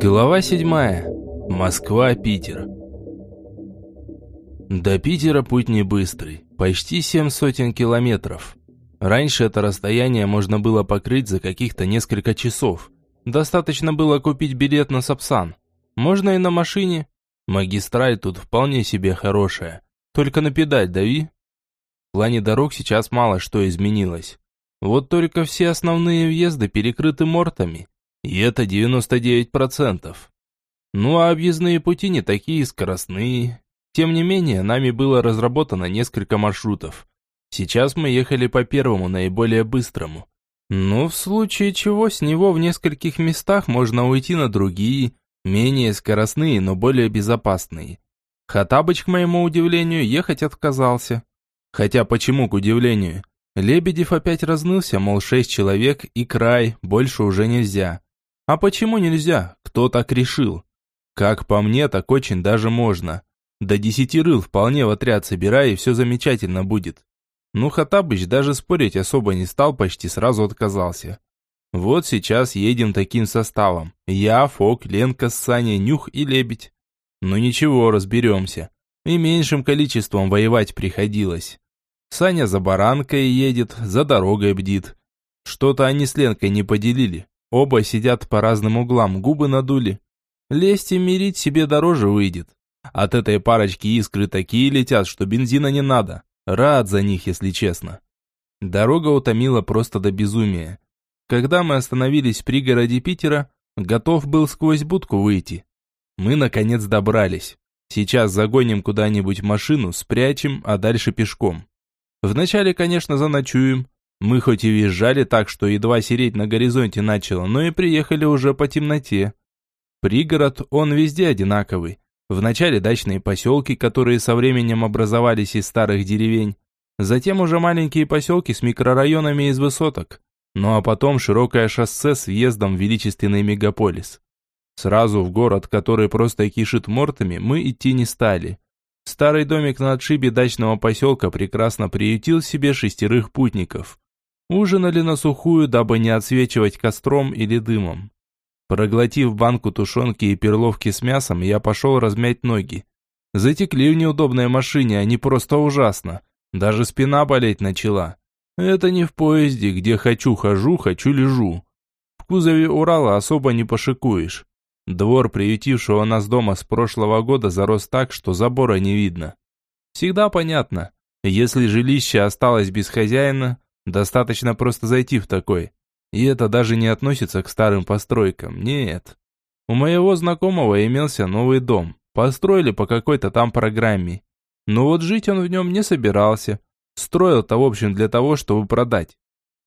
Глава седьмая. Москва-Питер. До Питера путь не быстрый, почти семь сотен километров. Раньше это расстояние можно было покрыть за каких-то несколько часов. Достаточно было купить билет на Сапсан. Можно и на машине. Магистраль тут вполне себе хорошая. Только на педаль дави. В плане дорог сейчас мало что изменилось. Вот только все основные въезды перекрыты мортами. И это 99%. Ну а объездные пути не такие скоростные. Тем не менее, нами было разработано несколько маршрутов. Сейчас мы ехали по первому, наиболее быстрому. Но в случае чего с него в нескольких местах можно уйти на другие, менее скоростные, но более безопасные. Хатабыч, к моему удивлению, ехать отказался. Хотя почему к удивлению? Лебедев опять разнылся, мол, шесть человек и край, больше уже нельзя. А почему нельзя? Кто так решил? Как по мне, так очень даже можно. До десяти рыл вполне в отряд собирай, и все замечательно будет. Ну, Хатабыч даже спорить особо не стал, почти сразу отказался. Вот сейчас едем таким составом. Я, Фок, Ленка с Саней, Нюх и Лебедь. Ну ничего, разберемся. И меньшим количеством воевать приходилось. Саня за баранкой едет, за дорогой бдит. Что-то они с Ленкой не поделили. Оба сидят по разным углам, губы надули. Лезть и мирить себе дороже выйдет. От этой парочки искры такие летят, что бензина не надо. Рад за них, если честно. Дорога утомила просто до безумия. Когда мы остановились в пригороде Питера, готов был сквозь будку выйти. Мы, наконец, добрались. Сейчас загоним куда-нибудь машину, спрячем, а дальше пешком. Вначале, конечно, заночуем. Мы хоть и въезжали так, что едва сереть на горизонте начало, но и приехали уже по темноте. Пригород, он везде одинаковый. Вначале дачные поселки, которые со временем образовались из старых деревень. Затем уже маленькие поселки с микрорайонами из высоток. Ну а потом широкое шоссе с въездом в величественный мегаполис. Сразу в город, который просто кишит мортами, мы идти не стали. Старый домик на отшибе дачного поселка прекрасно приютил себе шестерых путников. Ужинали на сухую, дабы не отсвечивать костром или дымом. Проглотив банку тушенки и перловки с мясом, я пошел размять ноги. Затекли в неудобной машине, они просто ужасно. Даже спина болеть начала. Это не в поезде, где хочу хожу, хочу лежу. В кузове Урала особо не пошикуешь. Двор, приютившего нас дома с прошлого года, зарос так, что забора не видно. Всегда понятно, если жилище осталось без хозяина, достаточно просто зайти в такой. И это даже не относится к старым постройкам, нет. У моего знакомого имелся новый дом, построили по какой-то там программе. Но вот жить он в нем не собирался. Строил-то, в общем, для того, чтобы продать.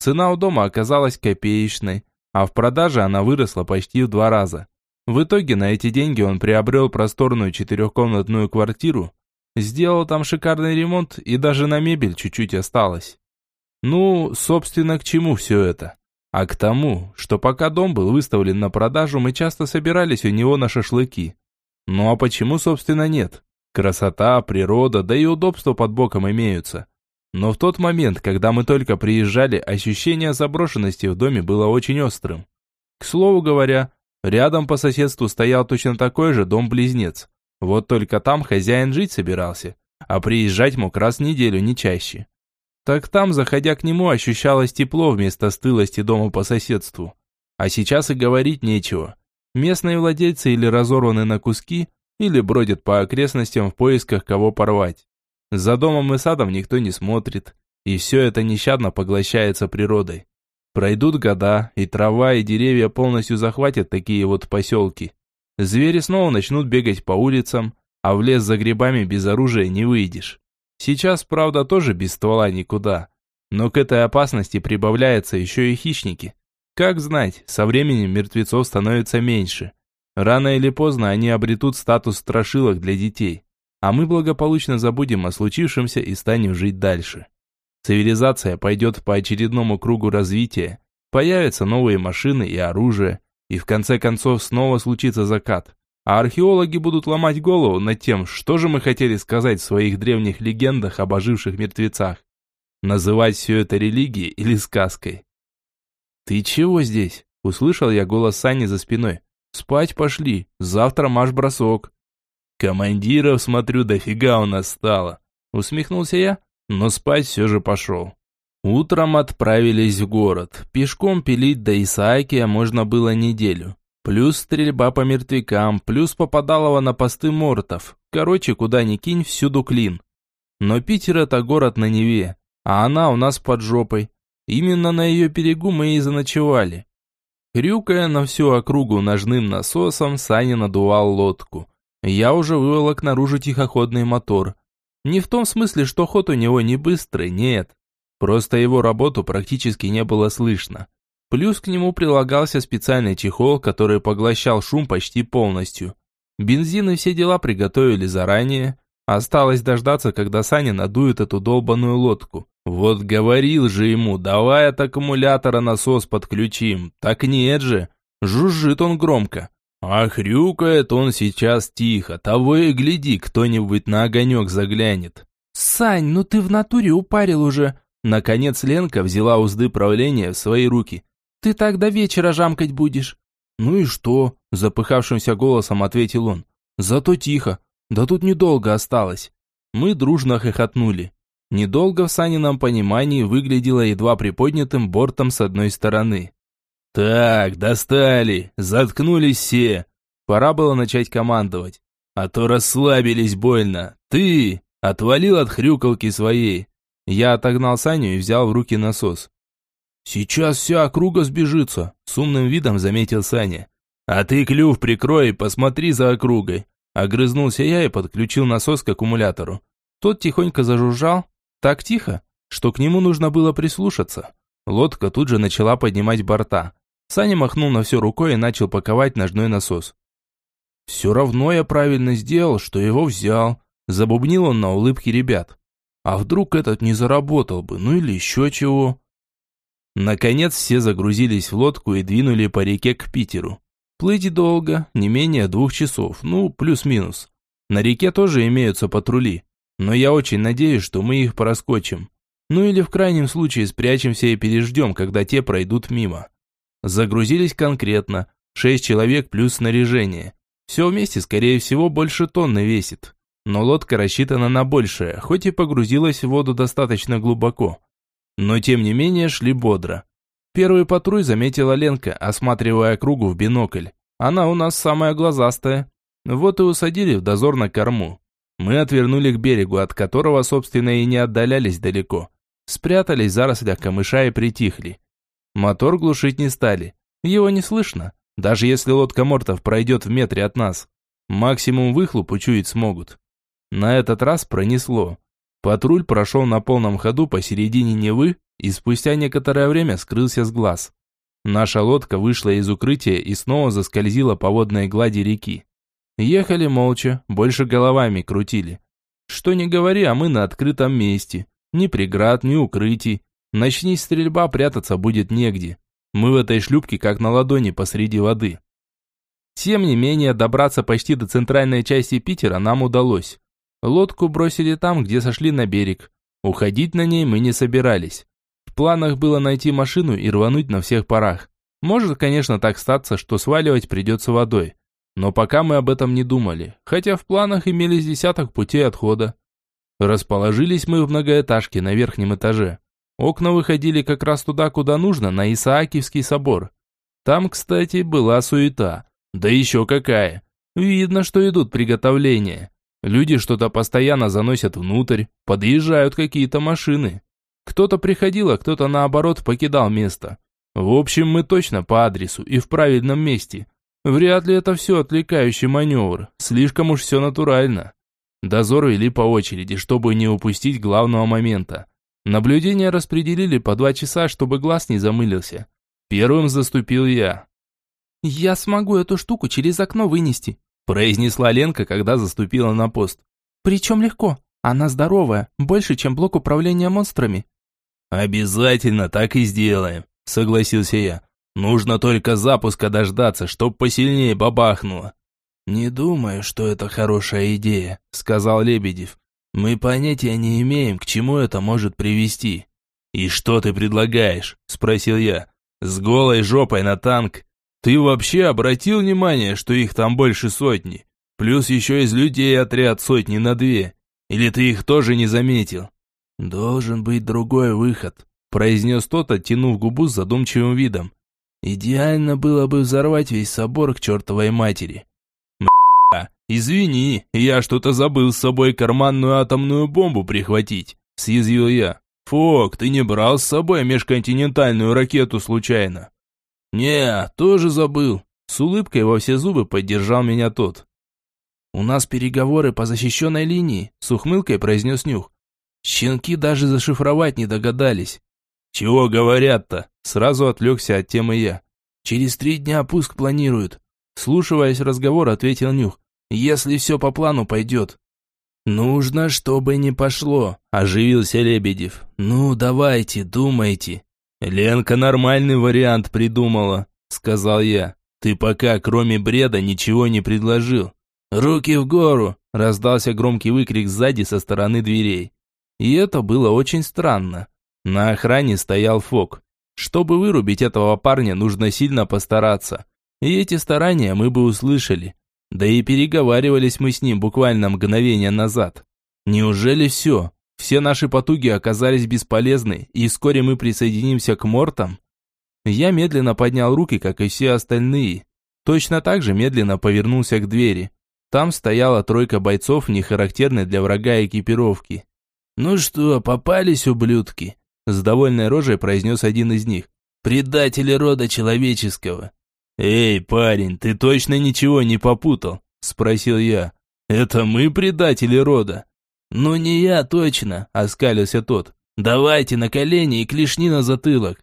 Цена у дома оказалась копеечной, а в продаже она выросла почти в два раза. В итоге на эти деньги он приобрел просторную четырехкомнатную квартиру, сделал там шикарный ремонт и даже на мебель чуть-чуть осталось. Ну, собственно, к чему все это? А к тому, что пока дом был выставлен на продажу, мы часто собирались у него на шашлыки. Ну а почему, собственно, нет? Красота, природа, да и удобства под боком имеются. Но в тот момент, когда мы только приезжали, ощущение заброшенности в доме было очень острым. К слову говоря, Рядом по соседству стоял точно такой же дом-близнец. Вот только там хозяин жить собирался, а приезжать мог раз в неделю, не чаще. Так там, заходя к нему, ощущалось тепло вместо стылости дома по соседству. А сейчас и говорить нечего. Местные владельцы или разорваны на куски, или бродят по окрестностям в поисках кого порвать. За домом и садом никто не смотрит, и все это нещадно поглощается природой. Пройдут года, и трава, и деревья полностью захватят такие вот поселки. Звери снова начнут бегать по улицам, а в лес за грибами без оружия не выйдешь. Сейчас, правда, тоже без ствола никуда. Но к этой опасности прибавляются еще и хищники. Как знать, со временем мертвецов становится меньше. Рано или поздно они обретут статус страшилок для детей. А мы благополучно забудем о случившемся и станем жить дальше. Цивилизация пойдет по очередному кругу развития, появятся новые машины и оружие, и в конце концов снова случится закат. А археологи будут ломать голову над тем, что же мы хотели сказать в своих древних легендах об оживших мертвецах. Называть все это религией или сказкой. «Ты чего здесь?» Услышал я голос Сани за спиной. «Спать пошли, завтра марш-бросок». «Командиров, смотрю, дофига у нас стало», усмехнулся я, но спать все же пошел. Утром отправились в город. Пешком пилить до Исаакия можно было неделю. Плюс стрельба по мертвякам, плюс попадалово на посты мортов. Короче, куда ни кинь, всюду клин. Но Питер это город на Неве, а она у нас под жопой. Именно на ее берегу мы и заночевали. Хрюкая на всю округу ножным насосом, Саня надувал лодку. Я уже выволок наружу тихоходный мотор. Не в том смысле, что ход у него не быстрый, нет. Просто его работу практически не было слышно. Плюс к нему прилагался специальный чехол, который поглощал шум почти полностью. Бензин и все дела приготовили заранее. Осталось дождаться, когда Саня надует эту долбаную лодку. Вот говорил же ему, давай от аккумулятора насос подключим. Так нет же. Жужжит он громко. А хрюкает он сейчас тихо. Того и гляди, кто-нибудь на огонек заглянет. «Сань, ну ты в натуре упарил уже!» Наконец Ленка взяла узды правления в свои руки. «Ты так до вечера жамкать будешь». «Ну и что?» – запыхавшимся голосом ответил он. «Зато тихо. Да тут недолго осталось». Мы дружно хохотнули. Недолго в Санином понимании выглядело едва приподнятым бортом с одной стороны. «Так, достали, заткнулись все. Пора было начать командовать. А то расслабились больно. Ты отвалил от хрюкалки своей. Я отогнал Саню и взял в руки насос. «Сейчас вся округа сбежится», – с умным видом заметил Саня. «А ты клюв прикрой, посмотри за округой». Огрызнулся я и подключил насос к аккумулятору. Тот тихонько зажужжал, так тихо, что к нему нужно было прислушаться. Лодка тут же начала поднимать борта. Саня махнул на все рукой и начал паковать ножной насос. «Все равно я правильно сделал, что его взял», – забубнил он на улыбке ребят. А вдруг этот не заработал бы, ну или еще чего? Наконец все загрузились в лодку и двинули по реке к Питеру. Плыть долго, не менее двух часов, ну, плюс-минус. На реке тоже имеются патрули, но я очень надеюсь, что мы их проскочим. Ну или в крайнем случае спрячемся и переждем, когда те пройдут мимо. Загрузились конкретно, шесть человек плюс снаряжение. Все вместе, скорее всего, больше тонны весит но лодка рассчитана на большее, хоть и погрузилась в воду достаточно глубоко. Но тем не менее шли бодро. Первый патруль заметила Ленка, осматривая кругу в бинокль. Она у нас самая глазастая. Вот и усадили в дозор на корму. Мы отвернули к берегу, от которого, собственно, и не отдалялись далеко. Спрятались в зарослях камыша и притихли. Мотор глушить не стали. Его не слышно, даже если лодка Мортов пройдет в метре от нас. Максимум выхлоп учуять смогут. На этот раз пронесло. Патруль прошел на полном ходу посередине Невы и спустя некоторое время скрылся с глаз. Наша лодка вышла из укрытия и снова заскользила по водной глади реки. Ехали молча, больше головами крутили. Что не говори, а мы на открытом месте. Ни преград, ни укрытий. Начни стрельба, прятаться будет негде. Мы в этой шлюпке как на ладони посреди воды. Тем не менее, добраться почти до центральной части Питера нам удалось. Лодку бросили там, где сошли на берег. Уходить на ней мы не собирались. В планах было найти машину и рвануть на всех парах. Может, конечно, так статься, что сваливать придется водой. Но пока мы об этом не думали, хотя в планах имелись десяток путей отхода. Расположились мы в многоэтажке на верхнем этаже. Окна выходили как раз туда, куда нужно, на Исаакиевский собор. Там, кстати, была суета. Да еще какая. Видно, что идут приготовления. Люди что-то постоянно заносят внутрь, подъезжают какие-то машины. Кто-то приходил, а кто-то наоборот покидал место. В общем, мы точно по адресу и в правильном месте. Вряд ли это все отвлекающий маневр, слишком уж все натурально. Дозор вели по очереди, чтобы не упустить главного момента. Наблюдение распределили по два часа, чтобы глаз не замылился. Первым заступил я. «Я смогу эту штуку через окно вынести», произнесла Ленка, когда заступила на пост. «Причем легко. Она здоровая, больше, чем блок управления монстрами». «Обязательно так и сделаем», — согласился я. «Нужно только запуска дождаться, чтоб посильнее бабахнуло». «Не думаю, что это хорошая идея», — сказал Лебедев. «Мы понятия не имеем, к чему это может привести». «И что ты предлагаешь?» – спросил я. С голой жопой на танк. Ты вообще обратил внимание, что их там больше сотни? Плюс еще из людей отряд сотни на две. Или ты их тоже не заметил? Должен быть другой выход, произнес тот, оттянув губу с задумчивым видом. Идеально было бы взорвать весь собор к чертовой матери. Извини, я что-то забыл с собой карманную атомную бомбу прихватить, съязвил я. Фок, ты не брал с собой межконтинентальную ракету случайно? Не, тоже забыл. С улыбкой во все зубы поддержал меня тот. «У нас переговоры по защищенной линии», — с ухмылкой произнес Нюх. «Щенки даже зашифровать не догадались». «Чего говорят-то?» — сразу отвлекся от темы я. «Через три дня пуск планируют». Слушиваясь разговор, ответил Нюх. «Если все по плану пойдет». «Нужно, чтобы не пошло», – оживился Лебедев. «Ну, давайте, думайте». «Ленка нормальный вариант придумала», – сказал я. «Ты пока, кроме бреда, ничего не предложил. «Руки в гору!» – раздался громкий выкрик сзади со стороны дверей. И это было очень странно. На охране стоял Фок. Чтобы вырубить этого парня, нужно сильно постараться. И эти старания мы бы услышали. Да и переговаривались мы с ним буквально мгновение назад. Неужели все? Все наши потуги оказались бесполезны, и вскоре мы присоединимся к мортам? Я медленно поднял руки, как и все остальные. Точно так же медленно повернулся к двери. Там стояла тройка бойцов, не характерной для врага экипировки. «Ну что, попались, ублюдки?» С довольной рожей произнес один из них. «Предатели рода человеческого». «Эй, парень, ты точно ничего не попутал?» Спросил я. «Это мы предатели рода?» «Ну не я точно», оскалился тот. «Давайте на колени и клешни на затылок».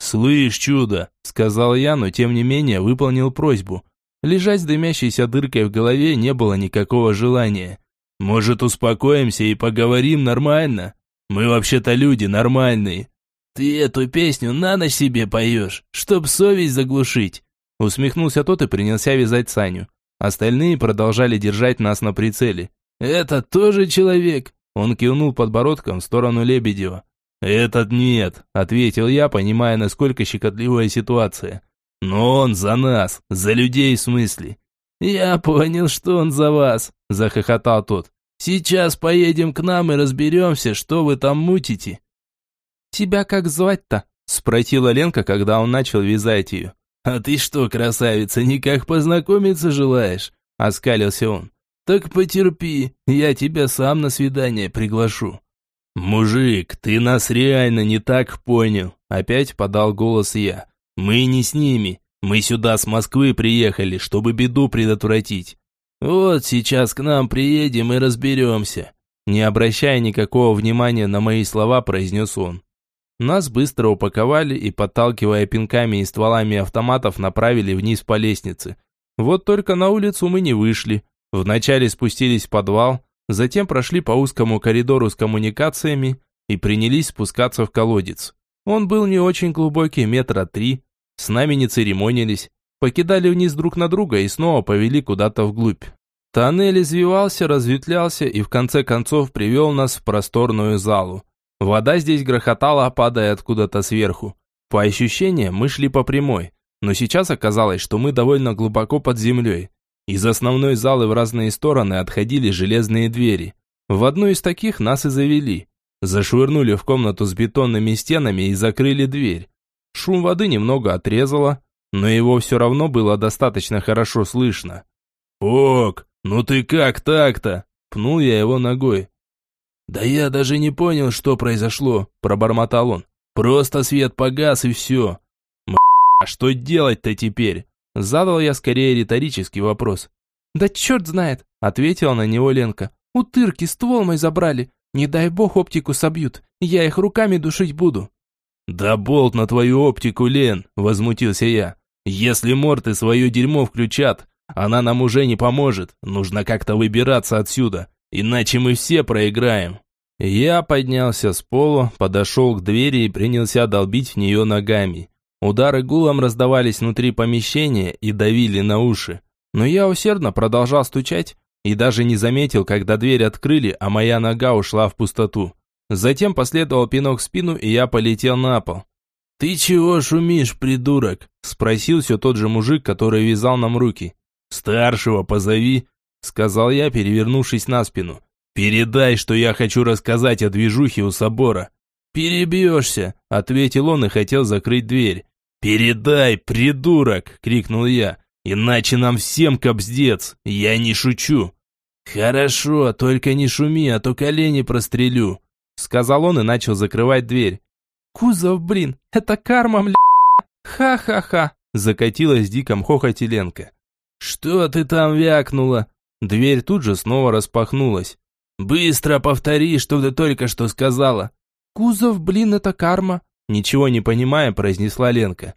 «Слышь, чудо», сказал я, но тем не менее выполнил просьбу. Лежать с дымящейся дыркой в голове не было никакого желания. Может, успокоимся и поговорим нормально? Мы вообще-то люди нормальные. Ты эту песню на ночь себе поешь, чтоб совесть заглушить. Усмехнулся тот и принялся вязать Саню. Остальные продолжали держать нас на прицеле. «Это тоже человек?» Он кивнул подбородком в сторону Лебедева. «Этот нет», — ответил я, понимая, насколько щекотливая ситуация. Но он за нас, за людей в смысле. Я понял, что он за вас, захохотал тот. Сейчас поедем к нам и разберемся, что вы там мутите. Тебя как звать-то? Спросила Ленка, когда он начал вязать ее. «А ты что, красавица, никак познакомиться желаешь?» Оскалился он. «Так потерпи, я тебя сам на свидание приглашу». «Мужик, ты нас реально не так понял», опять подал голос я. Мы не с ними. Мы сюда с Москвы приехали, чтобы беду предотвратить. Вот сейчас к нам приедем и разберемся. Не обращая никакого внимания на мои слова, произнес он. Нас быстро упаковали и, подталкивая пинками и стволами автоматов, направили вниз по лестнице. Вот только на улицу мы не вышли. Вначале спустились в подвал, затем прошли по узкому коридору с коммуникациями и принялись спускаться в колодец. Он был не очень глубокий, метра три, с нами не церемонились, покидали вниз друг на друга и снова повели куда-то вглубь. Тоннель извивался, разветвлялся и в конце концов привел нас в просторную залу. Вода здесь грохотала, падая откуда-то сверху. По ощущениям, мы шли по прямой, но сейчас оказалось, что мы довольно глубоко под землей. Из основной залы в разные стороны отходили железные двери. В одну из таких нас и завели. Зашвырнули в комнату с бетонными стенами и закрыли дверь. Шум воды немного отрезало, но его все равно было достаточно хорошо слышно. «Ок, ну ты как так-то?» Пнул я его ногой. «Да я даже не понял, что произошло», – пробормотал он. «Просто свет погас и все». «А что делать-то теперь?» Задал я скорее риторический вопрос. «Да черт знает», – ответила на него Ленка. «Утырки, ствол мой забрали. Не дай бог оптику собьют. Я их руками душить буду». «Да болт на твою оптику, Лен!» – возмутился я. «Если морты свое дерьмо включат, она нам уже не поможет. Нужно как-то выбираться отсюда, иначе мы все проиграем». Я поднялся с пола, подошел к двери и принялся долбить в нее ногами. Удары гулом раздавались внутри помещения и давили на уши. Но я усердно продолжал стучать и даже не заметил, когда дверь открыли, а моя нога ушла в пустоту. Затем последовал пинок в спину, и я полетел на пол. «Ты чего шумишь, придурок?» – спросил все тот же мужик, который вязал нам руки. «Старшего позови», – сказал я, перевернувшись на спину. «Передай, что я хочу рассказать о движухе у собора». «Перебьешься», – ответил он и хотел закрыть дверь. «Передай, придурок!» – крикнул я. «Иначе нам всем кобздец! Я не шучу!» «Хорошо, только не шуми, а то колени прострелю», – сказал он и начал закрывать дверь. «Кузов, блин, это карма, бля! Ха-ха-ха!» – закатилась диком хохоте Ленка. «Что ты там вякнула?» Дверь тут же снова распахнулась. «Быстро повтори, что ты только что сказала!» «Кузов, блин, это карма!» Ничего не понимая, произнесла Ленка.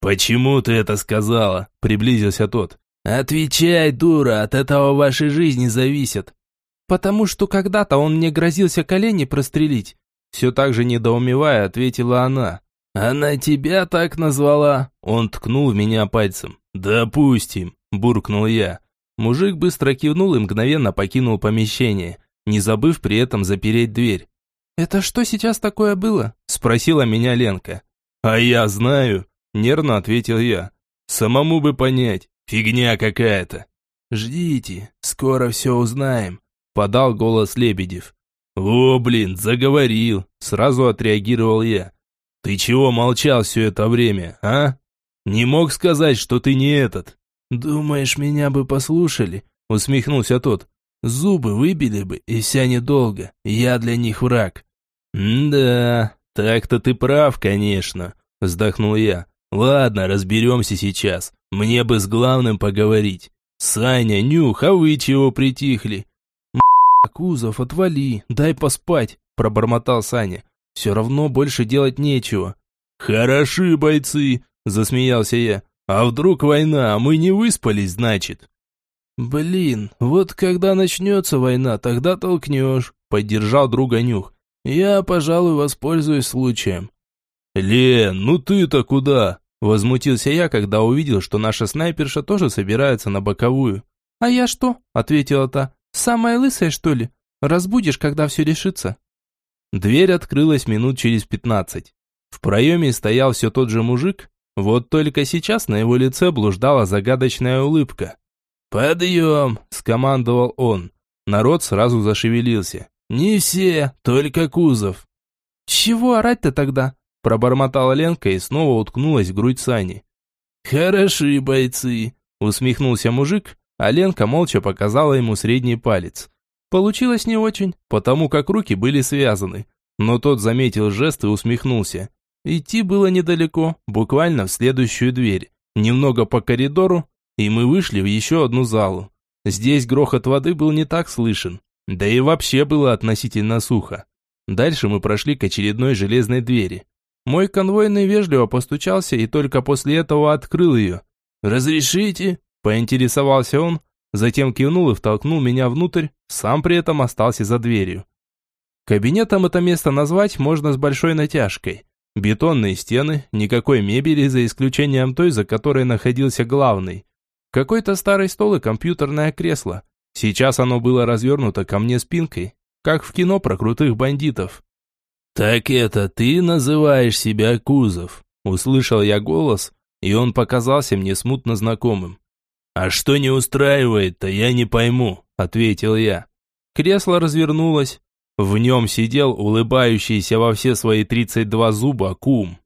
«Почему ты это сказала?» – приблизился тот. «Отвечай, дура, от этого вашей жизни зависит». «Потому что когда-то он мне грозился колени прострелить». Все так же недоумевая, ответила она. «Она тебя так назвала?» Он ткнул меня пальцем. «Допустим», – буркнул я. Мужик быстро кивнул и мгновенно покинул помещение, не забыв при этом запереть дверь. «Это что сейчас такое было?» – спросила меня Ленка. «А я знаю», – нервно ответил я. «Самому бы понять, фигня какая-то». «Ждите, скоро все узнаем», – подал голос Лебедев. «О, блин, заговорил», – сразу отреагировал я. «Ты чего молчал все это время, а? Не мог сказать, что ты не этот?» «Думаешь, меня бы послушали?» – усмехнулся тот. Зубы выбили бы, и вся недолго. Я для них враг. «Да, так-то ты прав, конечно», – вздохнул я. «Ладно, разберемся сейчас. Мне бы с главным поговорить. Саня, Нюх, а вы чего притихли?» «Кузов, отвали, дай поспать», – пробормотал Саня. «Все равно больше делать нечего». «Хороши бойцы», – засмеялся я. «А вдруг война, мы не выспались, значит?» «Блин, вот когда начнется война, тогда толкнешь», — поддержал друга Нюх. «Я, пожалуй, воспользуюсь случаем». «Лен, ну ты-то куда?» Возмутился я, когда увидел, что наша снайперша тоже собирается на боковую. «А я что?» – ответила та. «Самая лысая, что ли? Разбудишь, когда все решится». Дверь открылась минут через пятнадцать. В проеме стоял все тот же мужик, вот только сейчас на его лице блуждала загадочная улыбка. «Подъем!» – скомандовал он. Народ сразу зашевелился. «Не все, только кузов». «Чего орать-то тогда?» – пробормотала Ленка и снова уткнулась в грудь Сани. «Хороши бойцы!» – усмехнулся мужик, а Ленка молча показала ему средний палец. Получилось не очень, потому как руки были связаны. Но тот заметил жест и усмехнулся. Идти было недалеко, буквально в следующую дверь. Немного по коридору, и мы вышли в еще одну залу. Здесь грохот воды был не так слышен, да и вообще было относительно сухо. Дальше мы прошли к очередной железной двери. Мой конвойный вежливо постучался и только после этого открыл ее. «Разрешите?» – поинтересовался он, затем кивнул и втолкнул меня внутрь, сам при этом остался за дверью. Кабинетом это место назвать можно с большой натяжкой. Бетонные стены, никакой мебели, за исключением той, за которой находился главный. Какой-то старый стол и компьютерное кресло. Сейчас оно было развернуто ко мне спинкой, как в кино про крутых бандитов. «Так это ты называешь себя Кузов?» Услышал я голос, и он показался мне смутно знакомым. «А что не устраивает-то, я не пойму», — ответил я. Кресло развернулось. В нем сидел улыбающийся во все свои тридцать два зуба кум.